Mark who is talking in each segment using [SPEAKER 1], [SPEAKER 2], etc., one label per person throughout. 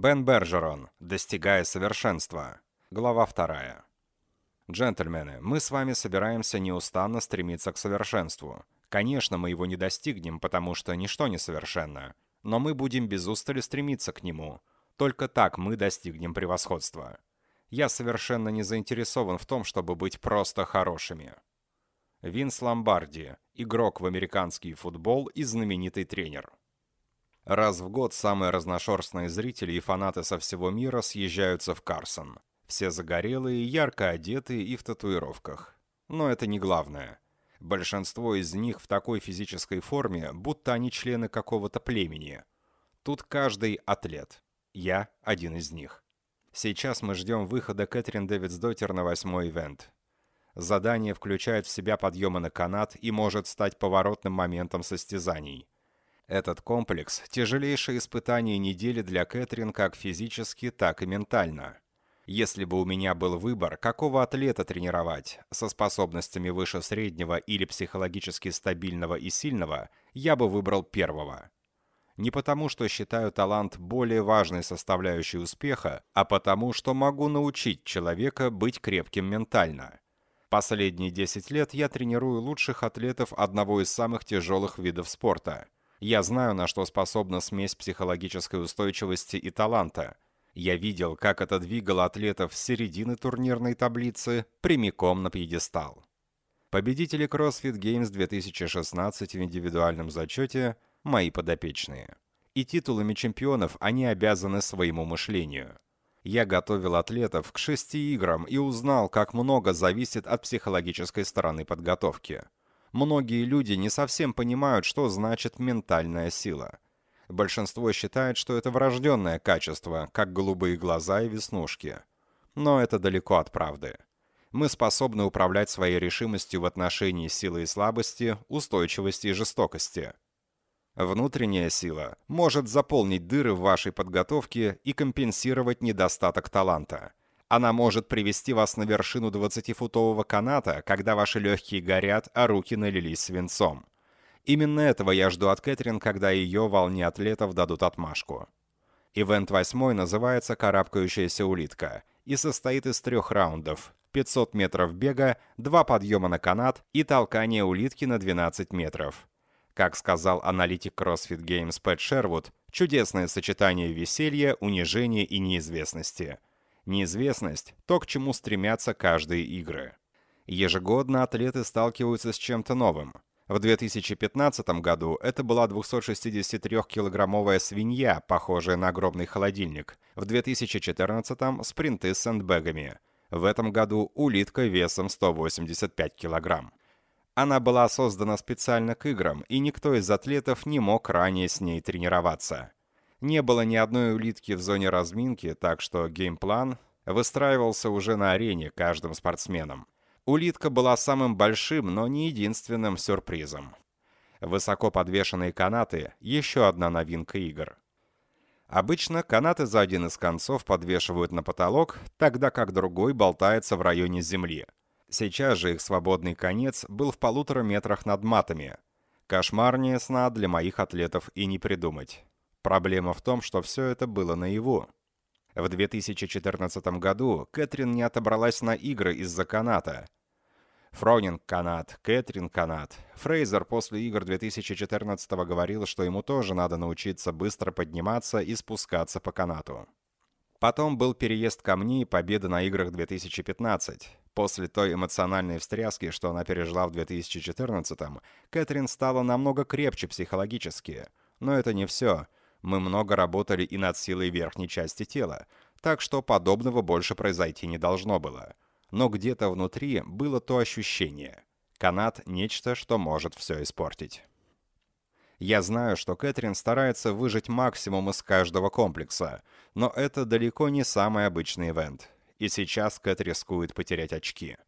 [SPEAKER 1] Бен Бержерон. Достигая совершенства. Глава 2. Джентльмены, мы с вами собираемся неустанно стремиться к совершенству. Конечно, мы его не достигнем, потому что ничто не совершенно. Но мы будем без устали стремиться к нему. Только так мы достигнем превосходства. Я совершенно не заинтересован в том, чтобы быть просто хорошими. Винс Ломбарди, игрок в американский футбол и знаменитый тренер. Раз в год самые разношерстные зрители и фанаты со всего мира съезжаются в Карсон. Все загорелые, ярко одетые и в татуировках. Но это не главное. Большинство из них в такой физической форме, будто они члены какого-то племени. Тут каждый атлет. Я один из них. Сейчас мы ждем выхода Кэтрин Дэвидсдотер на восьмой ивент. Задание включает в себя подъемы на канат и может стать поворотным моментом состязаний. Этот комплекс – тяжелейшее испытание недели для Кэтрин как физически, так и ментально. Если бы у меня был выбор, какого атлета тренировать, со способностями выше среднего или психологически стабильного и сильного, я бы выбрал первого. Не потому, что считаю талант более важной составляющей успеха, а потому, что могу научить человека быть крепким ментально. Последние 10 лет я тренирую лучших атлетов одного из самых тяжелых видов спорта. Я знаю, на что способна смесь психологической устойчивости и таланта – я видел, как это двигало атлетов с середины турнирной таблицы прямиком на пьедестал. Победители CrossFit Games 2016 в индивидуальном зачете – мои подопечные. И титулами чемпионов они обязаны своему мышлению. Я готовил атлетов к шести играм и узнал, как много зависит от психологической стороны подготовки. Многие люди не совсем понимают, что значит ментальная сила – Большинство считает, что это врожденное качество, как голубые глаза и веснушки. Но это далеко от правды. Мы способны управлять своей решимостью в отношении силы и слабости, устойчивости и жестокости. Внутренняя сила может заполнить дыры в вашей подготовке и компенсировать недостаток таланта. Она может привести вас на вершину 20-футового каната, когда ваши легкие горят, а руки налились свинцом. Именно этого я жду от Кэтрин, когда ее волне атлетов дадут отмашку. Ивент восьмой называется «Карабкающаяся улитка» и состоит из трех раундов. 500 метров бега, два подъема на канат и толкание улитки на 12 метров. Как сказал аналитик CrossFit Games Пэт Шервуд, чудесное сочетание веселья, унижения и неизвестности. Неизвестность – то, к чему стремятся каждые игры. Ежегодно атлеты сталкиваются с чем-то новым – в 2015 году это была 263-килограммовая свинья, похожая на огромный холодильник. В 2014 спринты с сэндбэгами. В этом году улитка весом 185 килограмм. Она была создана специально к играм, и никто из атлетов не мог ранее с ней тренироваться. Не было ни одной улитки в зоне разминки, так что геймплан выстраивался уже на арене каждым спортсменом. Улитка была самым большим, но не единственным сюрпризом. Высоко подвешенные канаты – еще одна новинка игр. Обычно канаты за один из концов подвешивают на потолок, тогда как другой болтается в районе земли. Сейчас же их свободный конец был в полутора метрах над матами. Кошмарнее сна для моих атлетов и не придумать. Проблема в том, что все это было наяву. В 2014 году Кэтрин не отобралась на игры из-за каната – Фронинг канат, Кэтрин канат. Фрейзер после игр 2014 говорил, что ему тоже надо научиться быстро подниматься и спускаться по канату. Потом был переезд ко мне и победа на играх 2015. После той эмоциональной встряски, что она пережила в 2014-м, Кэтрин стала намного крепче психологически. Но это не все. Мы много работали и над силой верхней части тела, так что подобного больше произойти не должно было но где-то внутри было то ощущение. Канат – нечто, что может все испортить. Я знаю, что Кэтрин старается выжать максимум из каждого комплекса, но это далеко не самый обычный ивент. И сейчас Кэт рискует потерять очки.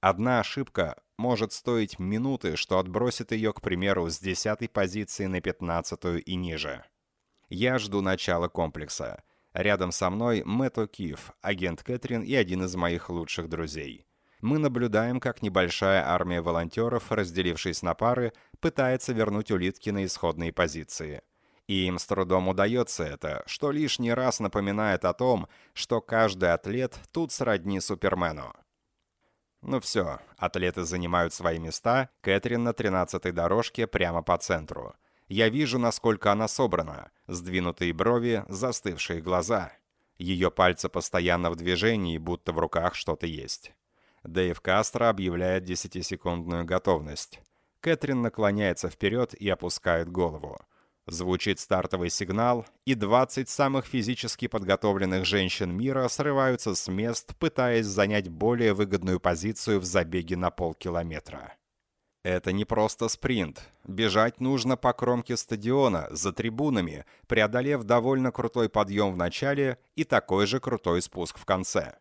[SPEAKER 1] Одна ошибка может стоить минуты, что отбросит ее, к примеру, с 10 позиции на 15 и ниже. Я жду начала комплекса – Рядом со мной Мэтт О'Кив, агент Кэтрин и один из моих лучших друзей. Мы наблюдаем, как небольшая армия волонтеров, разделившись на пары, пытается вернуть улитки на исходные позиции. И им с трудом удается это, что лишний раз напоминает о том, что каждый атлет тут сродни Супермену. Ну все, атлеты занимают свои места, Кэтрин на 13-й дорожке прямо по центру. Я вижу, насколько она собрана. Сдвинутые брови, застывшие глаза. Ее пальцы постоянно в движении, будто в руках что-то есть. Дэйв Кастро объявляет 10-секундную готовность. Кэтрин наклоняется вперед и опускает голову. Звучит стартовый сигнал, и 20 самых физически подготовленных женщин мира срываются с мест, пытаясь занять более выгодную позицию в забеге на полкилометра. Это не просто спринт. Бежать нужно по кромке стадиона, за трибунами, преодолев довольно крутой подъем в начале и такой же крутой спуск в конце.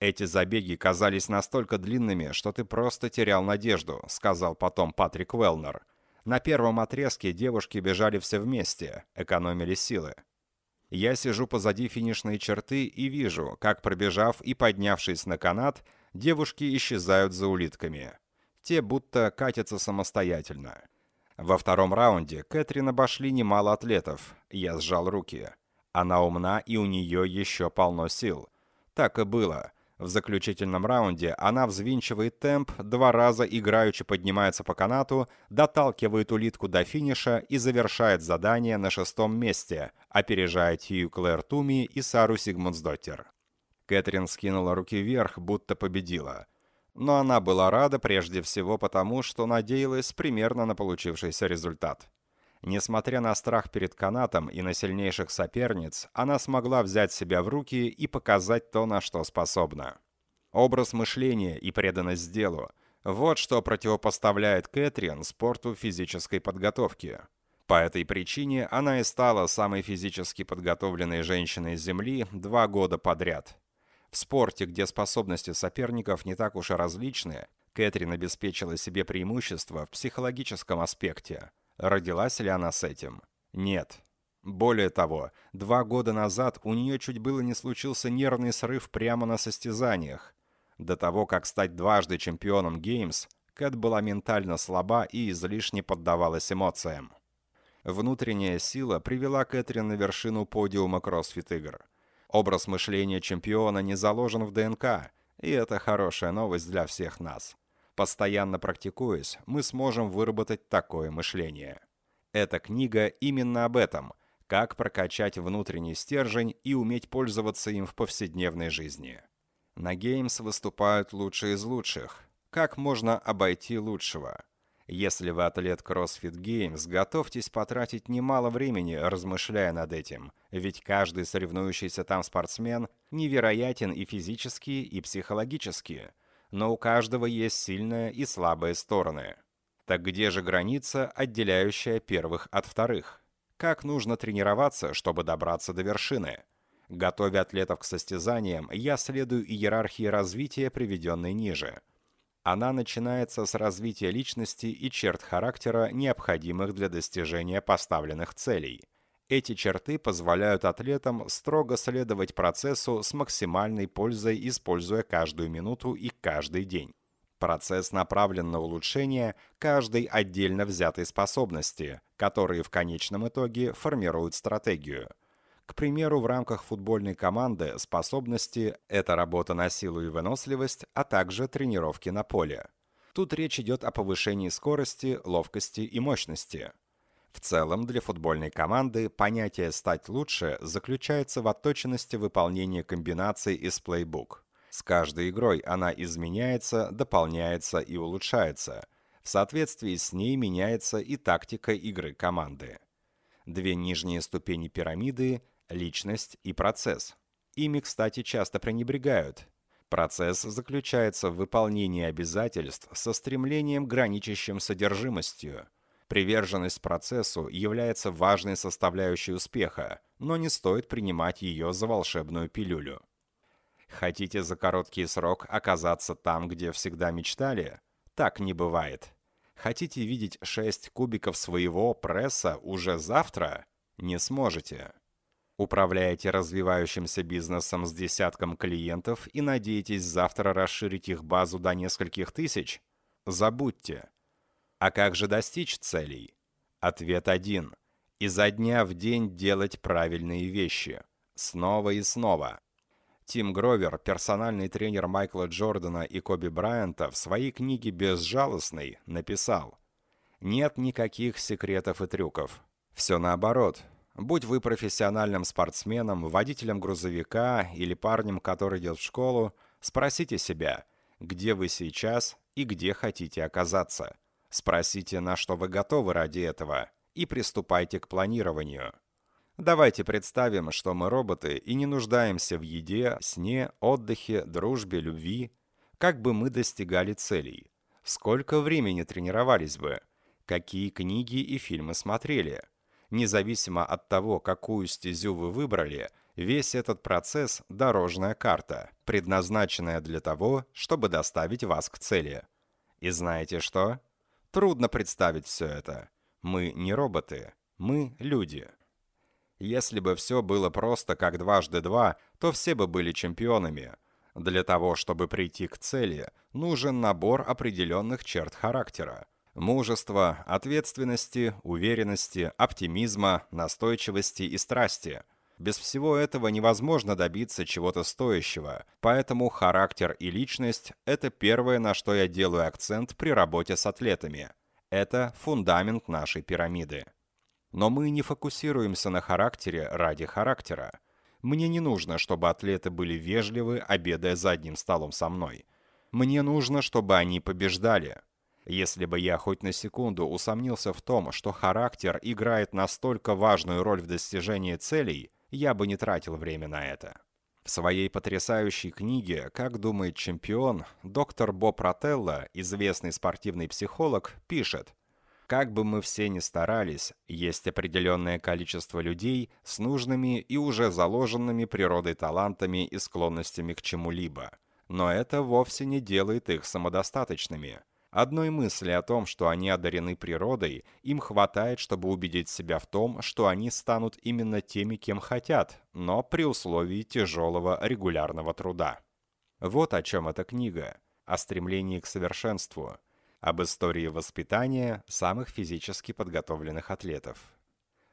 [SPEAKER 1] Эти забеги казались настолько длинными, что ты просто терял надежду, сказал потом Патрик Уэлнер – на первом отрезке девушки бежали все вместе, экономили силы. Я сижу позади финишной черты и вижу, как, пробежав и поднявшись на канат, девушки исчезают за улитками. Те будто катятся самостоятельно. Во втором раунде Кэтрин обошли немало атлетов. Я сжал руки. Она умна, и у нее еще полно сил. Так и было. В заключительном раунде она взвинчивает темп, два раза играючи поднимается по канату, доталкивает улитку до финиша и завершает задание на шестом месте, опережая Тью Клэр Туми и Сару Сигмундсдоттер. Кэтрин скинула руки вверх, будто победила. Но она была рада прежде всего потому, что надеялась примерно на получившийся результат. Несмотря на страх перед канатом и на сильнейших соперниц, она смогла взять себя в руки и показать то, на что способна. Образ мышления и преданность делу – вот что противопоставляет Кэтрин спорту физической подготовки. По этой причине она и стала самой физически подготовленной женщиной Земли два года подряд. В спорте, где способности соперников не так уж и различны, Кэтрин обеспечила себе преимущество в психологическом аспекте – Родилась ли она с этим? Нет. Более того, два года назад у нее чуть было не случился нервный срыв прямо на состязаниях. До того, как стать дважды чемпионом Геймс, Кэт была ментально слаба и излишне поддавалась эмоциям. Внутренняя сила привела Кэтрин на вершину подиума кроссфит-игр. Образ мышления чемпиона не заложен в ДНК, и это хорошая новость для всех нас. Постоянно практикуясь, мы сможем выработать такое мышление. Эта книга именно об этом – как прокачать внутренний стержень и уметь пользоваться им в повседневной жизни. На Games выступают лучшие из лучших. Как можно обойти лучшего? Если вы атлет CrossFit Games, готовьтесь потратить немало времени, размышляя над этим, ведь каждый соревнующийся там спортсмен невероятен и физически, и психологически – но у каждого есть сильные и слабые стороны. Так где же граница, отделяющая первых от вторых? Как нужно тренироваться, чтобы добраться до вершины? Готовя атлетов к состязаниям, я следую иерархии развития, приведенной ниже. Она начинается с развития личности и черт характера, необходимых для достижения поставленных целей – эти черты позволяют атлетам строго следовать процессу с максимальной пользой, используя каждую минуту и каждый день. Процесс направлен на улучшение каждой отдельно взятой способности, которые в конечном итоге формируют стратегию. К примеру, в рамках футбольной команды способности – это работа на силу и выносливость, а также тренировки на поле. Тут речь идет о повышении скорости, ловкости и мощности – в целом, для футбольной команды понятие «стать лучше» заключается в отточенности выполнения комбинаций из плейбук. С каждой игрой она изменяется, дополняется и улучшается. В соответствии с ней меняется и тактика игры команды. Две нижние ступени пирамиды – личность и процесс. Ими, кстати, часто пренебрегают. Процесс заключается в выполнении обязательств со стремлением, граничащим содержимостью – Приверженность процессу является важной составляющей успеха, но не стоит принимать ее за волшебную пилюлю. Хотите за короткий срок оказаться там, где всегда мечтали? Так не бывает. Хотите видеть 6 кубиков своего пресса уже завтра? Не сможете. Управляете развивающимся бизнесом с десятком клиентов и надеетесь завтра расширить их базу до нескольких тысяч? Забудьте. А как же достичь целей? Ответ один. Изо дня в день делать правильные вещи. Снова и снова. Тим Гровер, персональный тренер Майкла Джордана и Коби Брайанта, в своей книге «Безжалостный» написал «Нет никаких секретов и трюков. Все наоборот. Будь вы профессиональным спортсменом, водителем грузовика или парнем, который идет в школу, спросите себя, где вы сейчас и где хотите оказаться. Спросите, на что вы готовы ради этого, и приступайте к планированию. Давайте представим, что мы роботы и не нуждаемся в еде, сне, отдыхе, дружбе, любви. Как бы мы достигали целей? Сколько времени тренировались бы? Какие книги и фильмы смотрели? Независимо от того, какую стезю вы выбрали, весь этот процесс – дорожная карта, предназначенная для того, чтобы доставить вас к цели. И знаете что? Трудно представить все это. Мы не роботы, мы люди. Если бы все было просто как дважды два, то все бы были чемпионами. Для того, чтобы прийти к цели, нужен набор определенных черт характера. Мужества, ответственности, уверенности, оптимизма, настойчивости и страсти. Без всего этого невозможно добиться чего-то стоящего, поэтому характер и личность – это первое, на что я делаю акцент при работе с атлетами. Это фундамент нашей пирамиды. Но мы не фокусируемся на характере ради характера. Мне не нужно, чтобы атлеты были вежливы, обедая за одним столом со мной. Мне нужно, чтобы они побеждали. Если бы я хоть на секунду усомнился в том, что характер играет настолько важную роль в достижении целей, я бы не тратил время на это. В своей потрясающей книге «Как думает чемпион» доктор Боб Ротелло, известный спортивный психолог, пишет – как бы мы все ни старались, есть определенное количество людей с нужными и уже заложенными природой талантами и склонностями к чему-либо. Но это вовсе не делает их самодостаточными. Одной мысли о том, что они одарены природой, им хватает, чтобы убедить себя в том, что они станут именно теми, кем хотят, но при условии тяжелого регулярного труда. Вот о чем эта книга. О стремлении к совершенству – об истории воспитания самых физически подготовленных атлетов.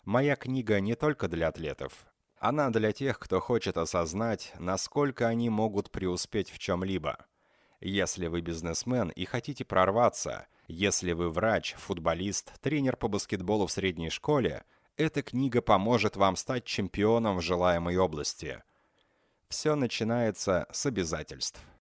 [SPEAKER 1] Моя книга не только для атлетов. Она для тех, кто хочет осознать, насколько они могут преуспеть в чем-либо. Если вы бизнесмен и хотите прорваться, если вы врач, футболист, тренер по баскетболу в средней школе, эта книга поможет вам стать чемпионом в желаемой области. Все начинается с обязательств.